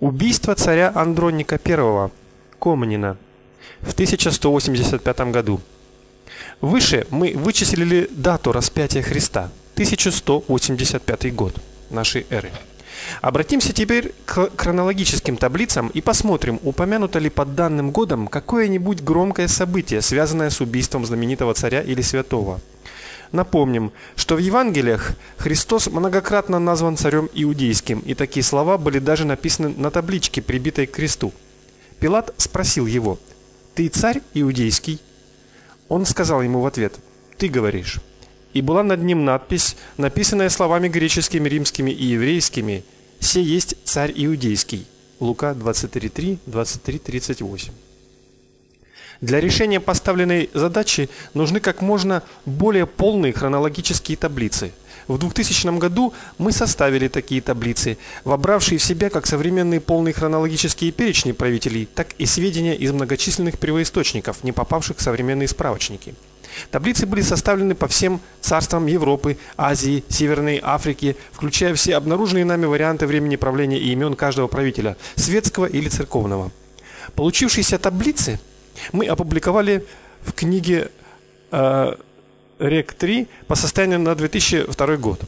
Убийство царя Андроника I Комнина в 1185 году. Выше мы вычислили дату распятия Христа 1185 год нашей эры. Обратимся теперь к хронологическим таблицам и посмотрим, упомянуто ли под данным годом какое-нибудь громкое событие, связанное с убийством знаменитого царя или святого. Напомним, что в Евангелиях Христос многократно назван царем иудейским, и такие слова были даже написаны на табличке, прибитой к кресту. Пилат спросил его: "Ты царь иудейский?" Он сказал ему в ответ: "Ты говоришь" и была над ним надпись, написанная словами греческими, римскими и еврейскими: "Се есть царь иудейский". Лука 23:3, 23:38. Для решения поставленной задачи нужны как можно более полные хронологические таблицы. В 2000 году мы составили такие таблицы, вобравшие в себя как современные полные хронологические перечни правителей, так и сведения из многочисленных первоисточников, не попавших в современные справочники. Таблицы были составлены по всем царствам Европы, Азии, Северной Африки, включая все обнаруженные нами варианты времени правления и имен каждого правителя, светского или церковного. Получившиеся таблицы мы опубликовали в книге э, Рек 3 по состоянию на 2002 год.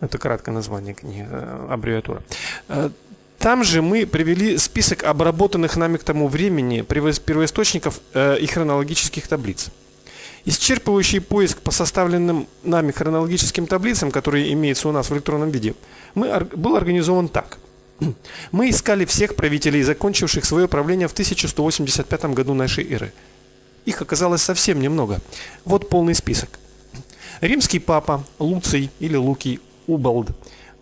Это краткое название книги, э, аббревиатура. Э, там же мы привели список обработанных нами к тому времени первоисточников э, и хронологических таблиц. Исчерпывающий поиск по составленным нами хронологическим таблицам, которые имеются у нас в электронном виде, мы, был организован так. Мы искали всех правителей, закончивших свое правление в 1185 году нашей эры. Их оказалось совсем немного. Вот полный список. Римский папа Луций или Лукий Убалд.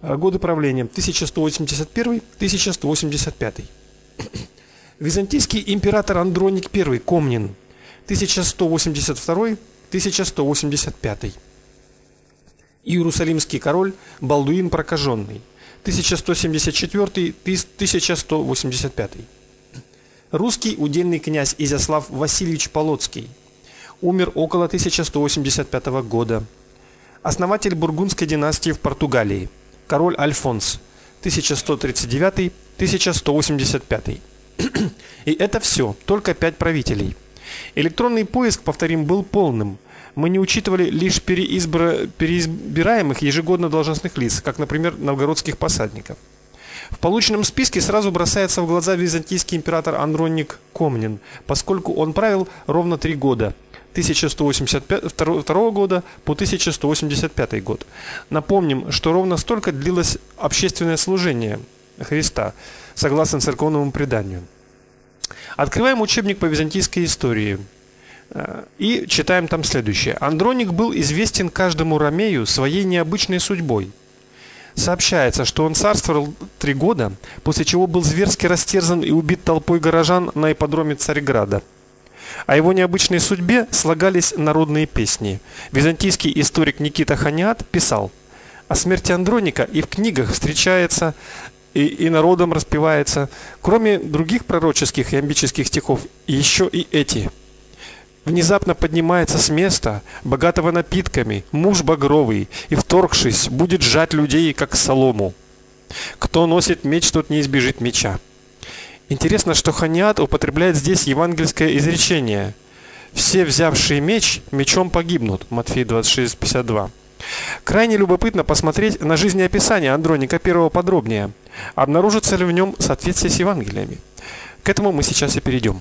Годы правления 1181-1185. Византийский император Андроник I Комнин 1182-1185. Иерусалимский король Балдуин Прокаженный 1174-1185. Русский удельный князь Изяслав Васильевич Полоцкий. Умер около 1185 года. Основатель бургундской династии в Португалии. Король Альфонс 1139-1185. И это все, только пять правителей. Электронный поиск, повторим, был полным. Мы не учитывали лишь переизбра... переизбираемых ежегодно должностных лиц, как, например, новгородских посадников. В полученном списке сразу бросается в глаза византийский император Андроник Комнин, поскольку он правил ровно три года. 1182 года по 1185 год. Напомним, что ровно столько длилось общественное служение Христа, согласно церковному преданию. Открываем учебник по византийской истории. Э, и читаем там следующее. Андроник был известен каждому ромею своей необычной судьбой. Сообщается, что он царствовал три года, после чего был зверски растерзан и убит толпой горожан на ипподроме Царьграда. О его необычной судьбе слагались народные песни. Византийский историк Никита Ханиат писал: о смерти Андроника и в книгах встречается и, и народом распевается. Кроме других пророческих и амбических стихов, еще и эти. Внезапно поднимается с места, богатого напитками, муж багровый, и вторгшись, будет сжать людей как солому. Кто носит меч, тот не избежит меча. Интересно, что Ханиат употребляет здесь евангельское изречение: все взявшие меч мечом погибнут. Матфея 26:52. Крайне любопытно посмотреть на жизнеописание Андроника I подробнее. Обнаружится ли в нем соответствие с Евангелиями? К этому мы сейчас и перейдем.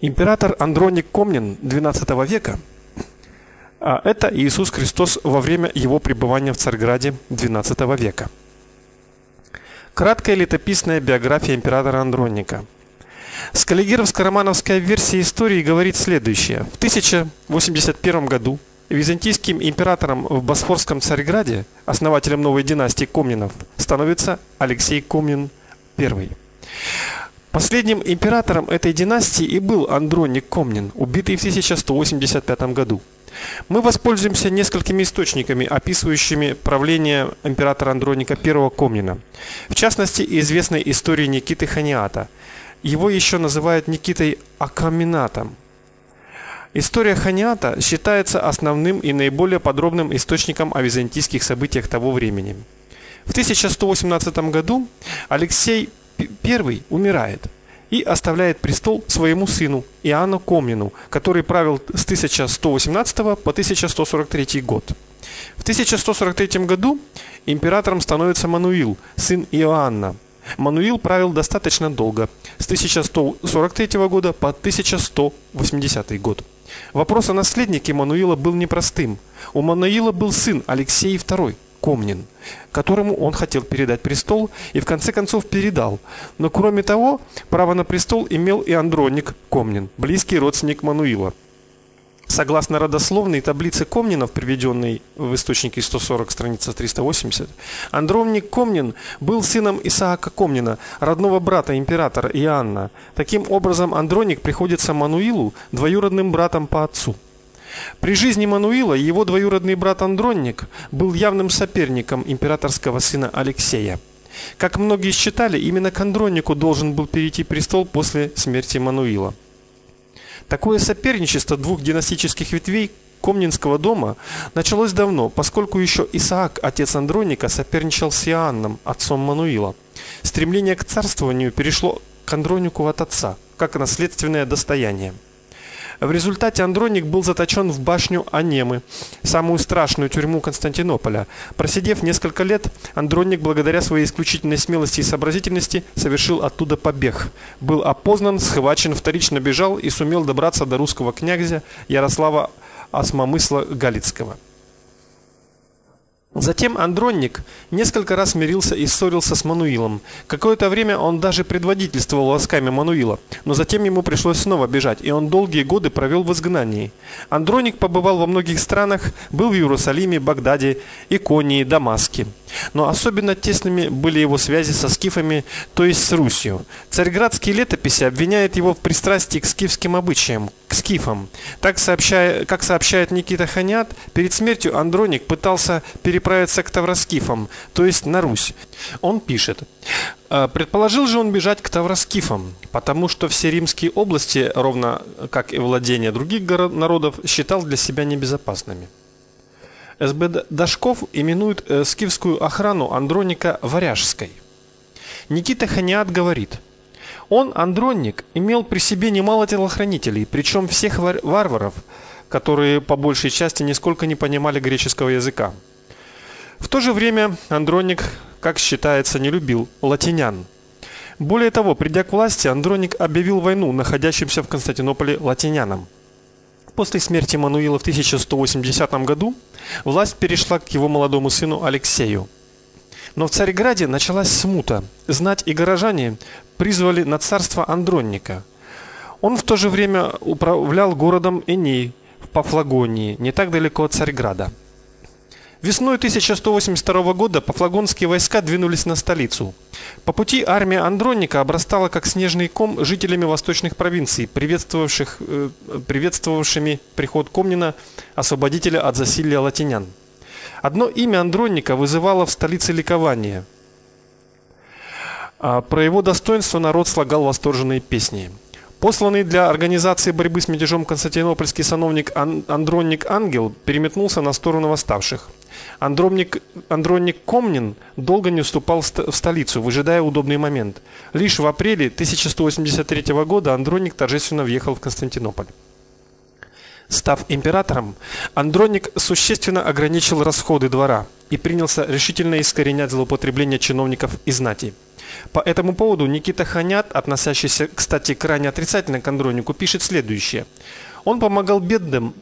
Император Андроник Комнин XII века а это Иисус Христос во время его пребывания в Царьграде XII века. Краткая летописная биография императора Андроника. Скаллигеровско-романовская версия истории говорит следующее: в 1081 году Византийским императором в Босфорском Царьграде, основателем новой династии Комнинов, становится Алексей Комнин I. Последним императором этой династии и был Андроник Комнин, убитый в 1185 году. Мы воспользуемся несколькими источниками, описывающими правление императора Андроника I Комнина. В частности, известной истории Никиты Ханиата. Его еще называют Никитой Акаминатом. История Ханиата считается основным и наиболее подробным источником о византийских событиях того времени. В 1118 году Алексей I умирает и оставляет престол своему сыну Иоанну Комнину, который правил с 1118 по 1143 год. В 1143 году императором становится Мануил, сын Иоанна. Мануил правил достаточно долго, с 1143 года по 1180 год. Вопрос о наследнике Мануила был непростым. У Мануила был сын Алексей II, Комнин, которому он хотел передать престол и в конце концов передал. Но кроме того, право на престол имел и Андроник Комнин, близкий родственник Мануила. Согласно родословной таблице Комнинов, приведенной в источнике 140, страница 380, Андроник Комнин был сыном Исаака Комнина, родного брата императора Иоанна. Таким образом, Андроник приходится Мануилу двоюродным братом по отцу. При жизни Мануила его двоюродный брат Андронник был явным соперником императорского сына Алексея. Как многие считали, именно к Андроннику должен был перейти престол после смерти Мануила. Такое соперничество двух династических ветвей Комнинского дома началось давно, поскольку еще Исаак, отец Андроника, соперничал с Иоанном, отцом Мануила. Стремление к царствованию перешло к Андронику от отца, как наследственное достояние. В результате Андроник был заточен в башню Анемы, самую страшную тюрьму Константинополя. Просидев несколько лет, Андроник, благодаря своей исключительной смелости и сообразительности, совершил оттуда побег. Был опознан, схвачен, вторично бежал и сумел добраться до русского князя Ярослава Осмомысла Галицкого. Затем Андронник несколько раз мирился и ссорился с Мануилом. Какое-то время он даже предводительствовал войсками Мануила, но затем ему пришлось снова бежать, и он долгие годы провел в изгнании. Андроник побывал во многих странах, был в Иерусалиме, Багдаде, Иконии, Дамаске. Но особенно тесными были его связи со скифами, то есть с Русью. Царьградские летописи обвиняют его в пристрастии к скифским обычаям, к скифам. Так сообщая, как сообщает Никита Ханят, перед смертью Андроник пытался переправиться к тавроскифам, то есть на Русь. Он пишет: «Э, Предположил же он бежать к тавроскифам, потому что все римские области, ровно как и владения других народов, считал для себя небезопасными. СБ Дашков именует э, скифскую охрану Андроника Варяжской. Никита Ханиат говорит: он, Андронник, имел при себе немало телохранителей, причем всех варваров, которые по большей части нисколько не понимали греческого языка. В то же время Андроник, как считается, не любил латинян. Более того, придя к власти, Андроник объявил войну находящимся в Константинополе латинянам. После смерти Мануила в 1180 году власть перешла к его молодому сыну Алексею. Но в Царьграде началась смута. Знать и горожане призвали на царство Андронника. Он в то же время управлял городом Эней в Пафлагонии, не так далеко от Царьграда. Весной 1182 года пафлагонские войска двинулись на столицу. По пути армия Андроника обрастала как снежный ком жителями восточных провинций, приветствовавших э, приветствовавшими приход Комнина, освободителя от засилья латинян. Одно имя Андроника вызывало в столице ликование. А про его достоинство народ слагал восторженные песни. Посланный для организации борьбы с мятежом константинопольский сановник Андронник Ангел переметнулся на сторону восставших. Андромник Андронник Комнин долго не уступал в столицу, выжидая удобный момент. Лишь в апреле 1183 года Андроник торжественно въехал в Константинополь. Став императором, Андроник существенно ограничил расходы двора и принялся решительно искоренять злоупотребление чиновников и знати. По этому поводу Никита Ханят, относящийся, кстати, крайне отрицательно к Андронику, пишет следующее: он помогал бедным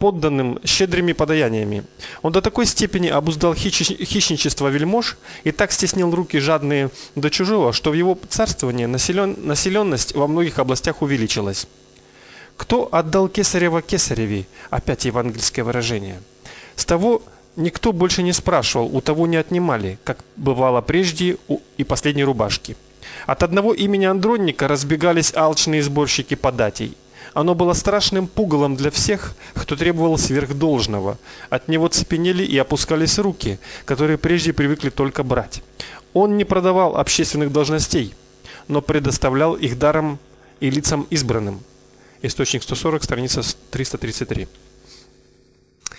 подданным щедрыми подаяниями. Он до такой степени обуздал хищничество вельмож и так стеснил руки жадные до чужого, что в его царствовании населен, населенность во многих областях увеличилась. Кто отдал кесарева кесареве? Опять евангельское выражение. С того никто больше не спрашивал, у того не отнимали, как бывало прежде у и последней рубашки. От одного имени Андронника разбегались алчные сборщики податей. Оно было страшным пугалом для всех, кто требовал сверхдолжного. От него цепенели и опускались руки, которые прежде привыкли только брать. Он не продавал общественных должностей, но предоставлял их даром и лицам избранным. Источник 140, страница 333.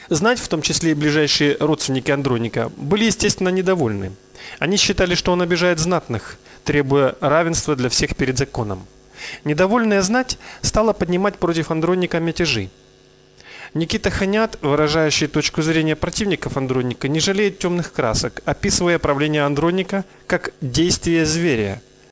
Знать, в том числе и ближайшие родственники Андроника, были, естественно, недовольны. Они считали, что он обижает знатных, требуя равенства для всех перед законом. Недовольная знать стала поднимать против Андроника мятежи. Никита Ханят, выражающий точку зрения противников Андроника, не жалеет темных красок, описывая правление Андроника как действие зверя,